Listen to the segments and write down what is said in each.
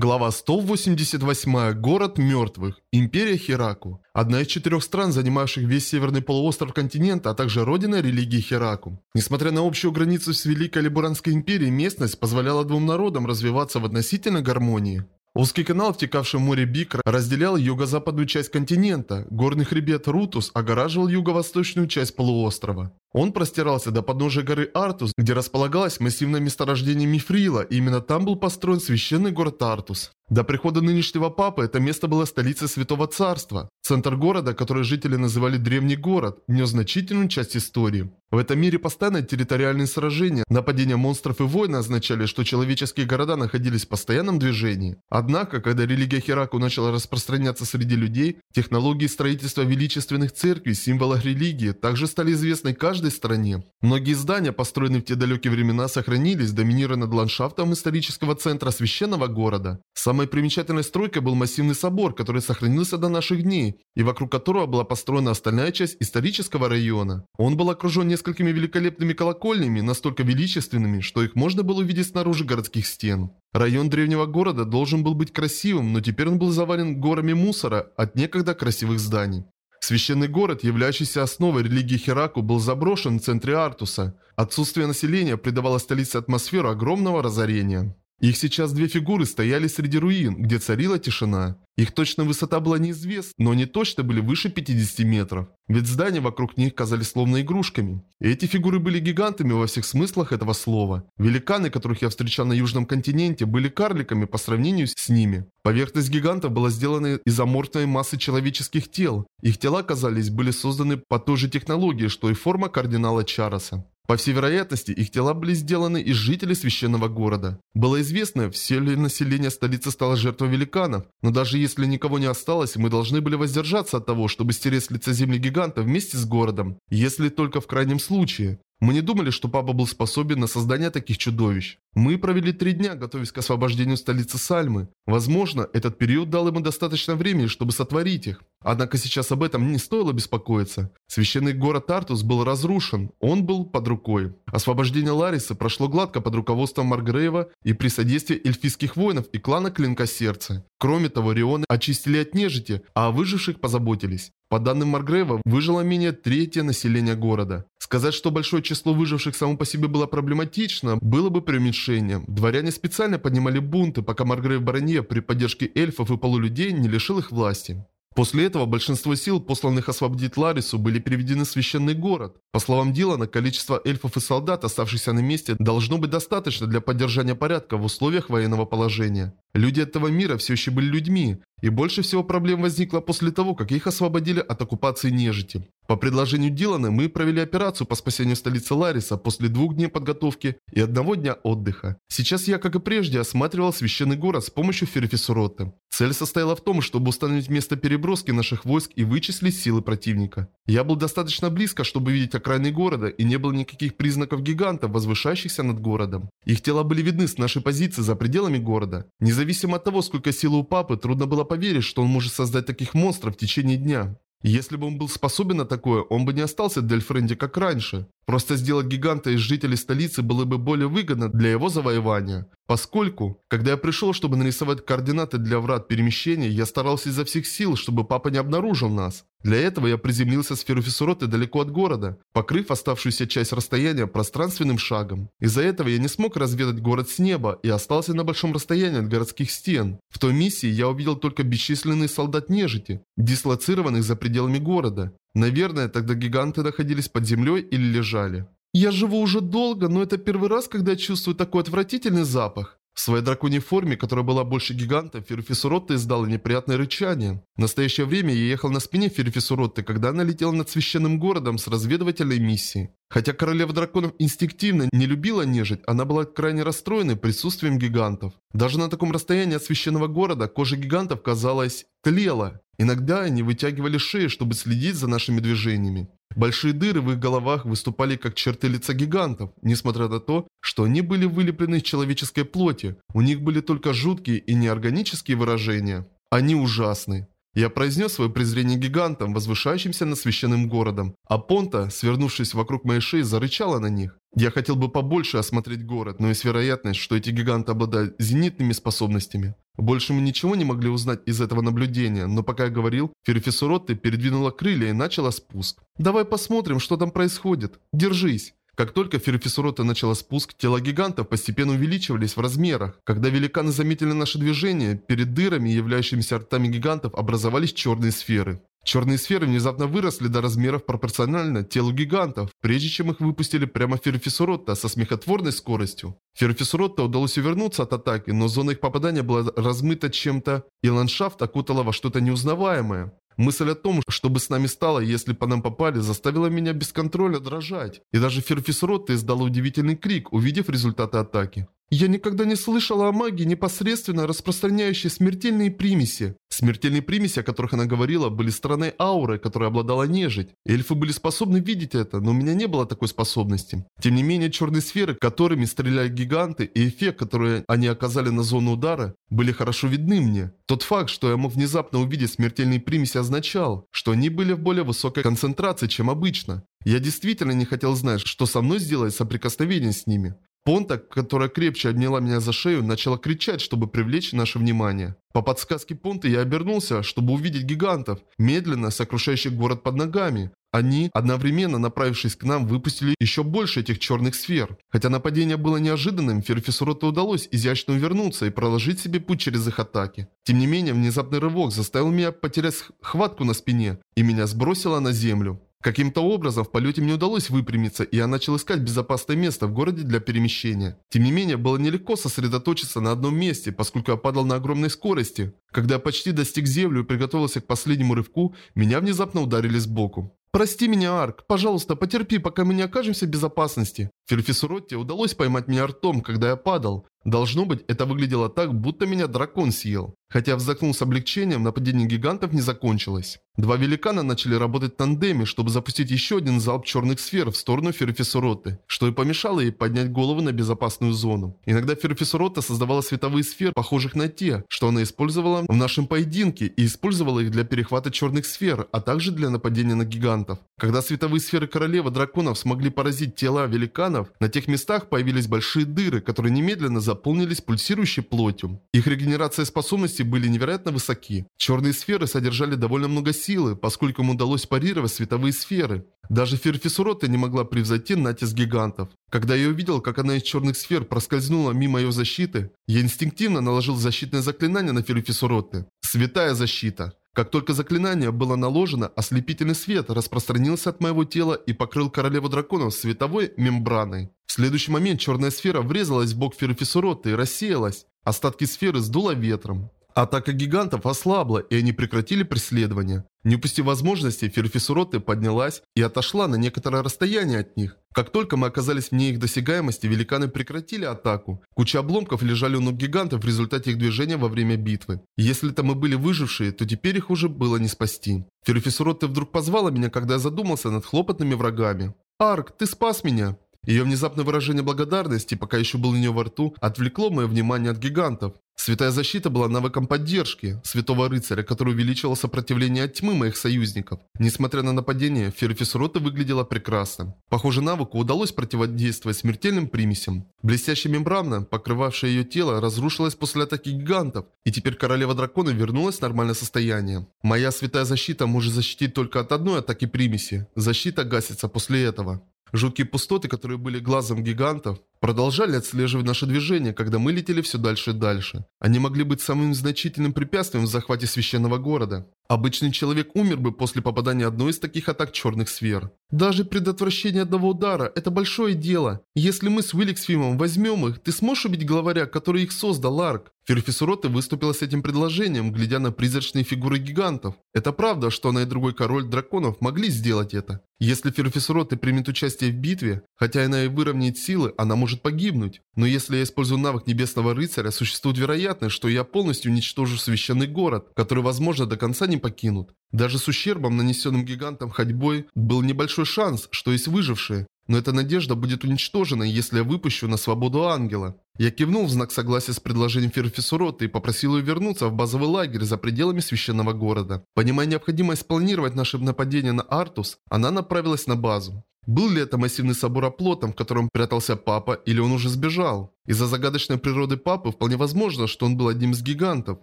Глава 188. Город мертвых. Империя Хираку. Одна из четырех стран, занимающих весь северный полуостров континента, а также родина религии Хираку. Несмотря на общую границу с Великой Либуранской империей, местность позволяла двум народам развиваться в относительной гармонии. Узкий канал, втекавший в море Бикра, разделял юго-западную часть континента. Горный хребет Рутус огораживал юго-восточную часть полуострова. Он простирался до подножия горы Артус, где располагалось массивное месторождение Мифрила, и именно там был построен священный город Артус. До прихода нынешнего папы это место было столицей Святого Царства. Центр города, который жители называли Древний город, нес значительную часть истории. В этом мире постоянно территориальные сражения, нападения монстров и войны означали, что человеческие города находились в постоянном движении. Однако, когда религия Хераку начала распространяться среди людей, технологии строительства величественных церквей, символах религии, также стали известны каждой стране. Многие здания, построенные в те далекие времена, сохранились, доминируя над ландшафтом исторического центра священного города. Самой примечательной стройкой был массивный собор, который сохранился до наших дней, и вокруг которого была построена остальная часть исторического района. Он был окружен несколькими великолепными колокольнями, настолько величественными, что их можно было увидеть снаружи городских стен. Район древнего города должен был быть красивым, но теперь он был завален горами мусора от некогда красивых зданий. Священный город, являющийся основой религии Хераку, был заброшен в центре Артуса. Отсутствие населения придавало столице атмосферу огромного разорения. Их сейчас две фигуры стояли среди руин, где царила тишина. Их точная высота была неизвестна, но они точно были выше 50 метров. Ведь здания вокруг них казались словно игрушками. И эти фигуры были гигантами во всех смыслах этого слова. Великаны, которых я встречал на Южном континенте, были карликами по сравнению с ними. Поверхность гигантов была сделана из аморфной массы человеческих тел. Их тела, казались, были созданы по той же технологии, что и форма кардинала Чароса. По всей вероятности, их тела были сделаны из жителей священного города. Было известно, все ли население столицы стало жертвой великанов, но даже если никого не осталось, мы должны были воздержаться от того, чтобы стереть с лица земли гиганта вместе с городом, если только в крайнем случае. Мы не думали, что папа был способен на создание таких чудовищ. Мы провели три дня, готовясь к освобождению столицы Сальмы. Возможно, этот период дал ему достаточно времени, чтобы сотворить их. Однако сейчас об этом не стоило беспокоиться. Священный город Тартус был разрушен, он был под рукой. Освобождение Ларисы прошло гладко под руководством Маргрейва и при содействии эльфийских воинов и клана Клинка Сердца. Кроме того, Рионы очистили от нежити, а о выживших позаботились. По данным Маргрейва, выжило менее третье население города. Сказать, что большое число выживших само по себе было проблематично, было бы преуменьшением. Дворяне специально поднимали бунты, пока Маргрейв Баронье при поддержке эльфов и полулюдей не лишил их власти. После этого большинство сил, посланных освободить Ларису, были переведены в священный город. По словам Дилана, количество эльфов и солдат, оставшихся на месте, должно быть достаточно для поддержания порядка в условиях военного положения. Люди этого мира все еще были людьми, и больше всего проблем возникло после того, как их освободили от оккупации нежити. По предложению Дилана мы провели операцию по спасению столицы Лариса после двух дней подготовки и одного дня отдыха. Сейчас я, как и прежде, осматривал священный город с помощью Ферфисуроты. Цель состояла в том, чтобы установить место переброски наших войск и вычислить силы противника. Я был достаточно близко, чтобы видеть окраины города, и не было никаких признаков гигантов, возвышающихся над городом. Их тела были видны с нашей позиции за пределами города. Независимо от того, сколько силы у папы, трудно было поверить, что он может создать таких монстров в течение дня. Если бы он был способен на такое, он бы не остался в Дельфренде как раньше. Просто сделать гиганта из жителей столицы было бы более выгодно для его завоевания. Поскольку, когда я пришел, чтобы нарисовать координаты для врат перемещения, я старался изо всех сил, чтобы папа не обнаружил нас. Для этого я приземлился с Феруфисуроты далеко от города, покрыв оставшуюся часть расстояния пространственным шагом. Из-за этого я не смог разведать город с неба и остался на большом расстоянии от городских стен. В той миссии я увидел только бесчисленные солдат нежити, дислоцированных за пределами города. Наверное, тогда гиганты находились под землей или лежали. Я живу уже долго, но это первый раз, когда я чувствую такой отвратительный запах. В своей драконьей форме, которая была больше гиганта, Ферфисуротта издала неприятное рычание. В настоящее время я ехал на спине Ферфисуротты, когда она летела над священным городом с разведывательной миссией. Хотя королева драконов инстинктивно не любила нежить, она была крайне расстроена присутствием гигантов. Даже на таком расстоянии от священного города кожа гигантов, казалось, тлела. Иногда они вытягивали шеи, чтобы следить за нашими движениями. Большие дыры в их головах выступали как черты лица гигантов, несмотря на то, что они были вылеплены из человеческой плоти. У них были только жуткие и неорганические выражения. Они ужасны. Я произнес свое презрение гигантам, возвышающимся над священным городом, а Понта, свернувшись вокруг моей шеи, зарычала на них. Я хотел бы побольше осмотреть город, но есть вероятность, что эти гиганты обладают зенитными способностями. Больше мы ничего не могли узнать из этого наблюдения, но пока я говорил, Ферфисуротты передвинула крылья и начала спуск. «Давай посмотрим, что там происходит. Держись!» Как только Ферфисурота начала спуск, тела гигантов постепенно увеличивались в размерах. Когда великаны заметили наше движение, перед дырами, являющимися ртами гигантов, образовались черные сферы. Черные сферы внезапно выросли до размеров пропорционально телу гигантов, прежде чем их выпустили прямо Ферфисуротта со смехотворной скоростью. Ферфисуротта удалось увернуться от атаки, но зона их попадания была размыта чем-то, и ландшафт окутала во что-то неузнаваемое. Мысль о том, что бы с нами стало, если по нам попали, заставила меня без контроля дрожать. И даже Ферфисуротта издала удивительный крик, увидев результаты атаки. Я никогда не слышала о магии, непосредственно распространяющей смертельные примеси. Смертельные примеси, о которых она говорила, были странной аурой, которой обладала нежить. Эльфы были способны видеть это, но у меня не было такой способности. Тем не менее, черные сферы, которыми стреляли гиганты, и эффект, который они оказали на зону удара, были хорошо видны мне. Тот факт, что я мог внезапно увидеть смертельные примеси, означал, что они были в более высокой концентрации, чем обычно. Я действительно не хотел знать, что со мной сделает соприкосновение с ними. Понта, которая крепче обняла меня за шею, начала кричать, чтобы привлечь наше внимание. По подсказке Понты я обернулся, чтобы увидеть гигантов, медленно сокрушающих город под ногами. Они, одновременно направившись к нам, выпустили еще больше этих черных сфер. Хотя нападение было неожиданным, Ферфисуроту удалось изящно увернуться и проложить себе путь через их атаки. Тем не менее, внезапный рывок заставил меня потерять хватку на спине, и меня сбросило на землю. Каким-то образом в полете мне удалось выпрямиться, и я начал искать безопасное место в городе для перемещения. Тем не менее, было нелегко сосредоточиться на одном месте, поскольку я падал на огромной скорости. Когда я почти достиг землю и приготовился к последнему рывку, меня внезапно ударили сбоку. «Прости меня, Арк. Пожалуйста, потерпи, пока мы не окажемся в безопасности». Ферфису Ротти удалось поймать меня ртом, когда я падал. Должно быть, это выглядело так, будто меня дракон съел. Хотя вздохнул с облегчением, нападение гигантов не закончилось. Два великана начали работать в тандеме, чтобы запустить еще один залп черных сфер в сторону Ферфисуроты, что и помешало ей поднять голову на безопасную зону. Иногда Ферфисурота создавала световые сферы, похожих на те, что она использовала в нашем поединке, и использовала их для перехвата черных сфер, а также для нападения на гигантов. Когда световые сферы королевы драконов смогли поразить тела великанов, на тех местах появились большие дыры, которые немедленно заполнились пульсирующей плотью. Их регенерация способностей были невероятно высоки. Черные сферы содержали довольно много силы, поскольку им удалось парировать световые сферы. Даже Ферфисурота не могла превзойти натиск гигантов. Когда я увидел, как она из черных сфер проскользнула мимо ее защиты, я инстинктивно наложил защитное заклинание на Ферфисуроты. Святая защита. Как только заклинание было наложено, ослепительный свет распространился от моего тела и покрыл королеву драконов световой мембраной. В следующий момент черная сфера врезалась в бок Ферфисуроты и рассеялась. Остатки сферы сдуло ветром. Атака гигантов ослабла, и они прекратили преследование. Не упустив возможности, Ферфисуроты поднялась и отошла на некоторое расстояние от них. Как только мы оказались вне их досягаемости, великаны прекратили атаку. Куча обломков лежали у ног гигантов в результате их движения во время битвы. Если это мы были выжившие, то теперь их уже было не спасти. Ферфисуроты вдруг позвала меня, когда я задумался над хлопотными врагами. «Арк, ты спас меня!» Ее внезапное выражение благодарности, пока еще был у нее во рту, отвлекло мое внимание от гигантов. Святая защита была навыком поддержки святого рыцаря, который увеличивал сопротивление от тьмы моих союзников. Несмотря на нападение, Ферфис Рота выглядела прекрасно. Похоже, навыку удалось противодействовать смертельным примесям. Блестящая мембрана, покрывавшая ее тело, разрушилась после атаки гигантов, и теперь королева дракона вернулась в нормальное состояние. Моя святая защита может защитить только от одной атаки примеси. Защита гасится после этого. Жуткие пустоты, которые были глазом гигантов, продолжали отслеживать наше движение, когда мы летели все дальше и дальше. Они могли быть самым значительным препятствием в захвате священного города. Обычный человек умер бы после попадания одной из таких атак черных сфер. Даже предотвращение одного удара – это большое дело. Если мы с Уилликсфимом возьмем их, ты сможешь убить главаря, который их создал, Арк? Ферфисуроты выступила с этим предложением, глядя на призрачные фигуры гигантов. Это правда, что она и другой король драконов могли сделать это. Если Ферфисуроты примет участие в битве, хотя она и выровняет силы, она может погибнуть. Но если я использую навык Небесного Рыцаря, существует вероятность, что я полностью уничтожу священный город, который, возможно, до конца не покинут. Даже с ущербом, нанесенным гигантом ходьбой, был небольшой шанс, что есть выжившие. Но эта надежда будет уничтожена, если я выпущу на свободу ангела. Я кивнул в знак согласия с предложением Ферфисурота и попросил ее вернуться в базовый лагерь за пределами священного города. Понимая необходимость спланировать наше нападение на Артус, она направилась на базу. Был ли это массивный собор оплотом, в котором прятался папа, или он уже сбежал? Из-за загадочной природы папы вполне возможно, что он был одним из гигантов.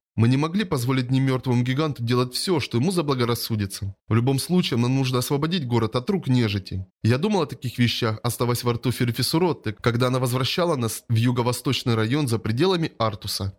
Мы не могли позволить немертвому гиганту делать все, что ему заблагорассудится. В любом случае, нам нужно освободить город от рук нежити. Я думал о таких вещах, оставаясь во рту Ферфисуротты, когда она возвращала нас в юго-восточный район за пределами Артуса.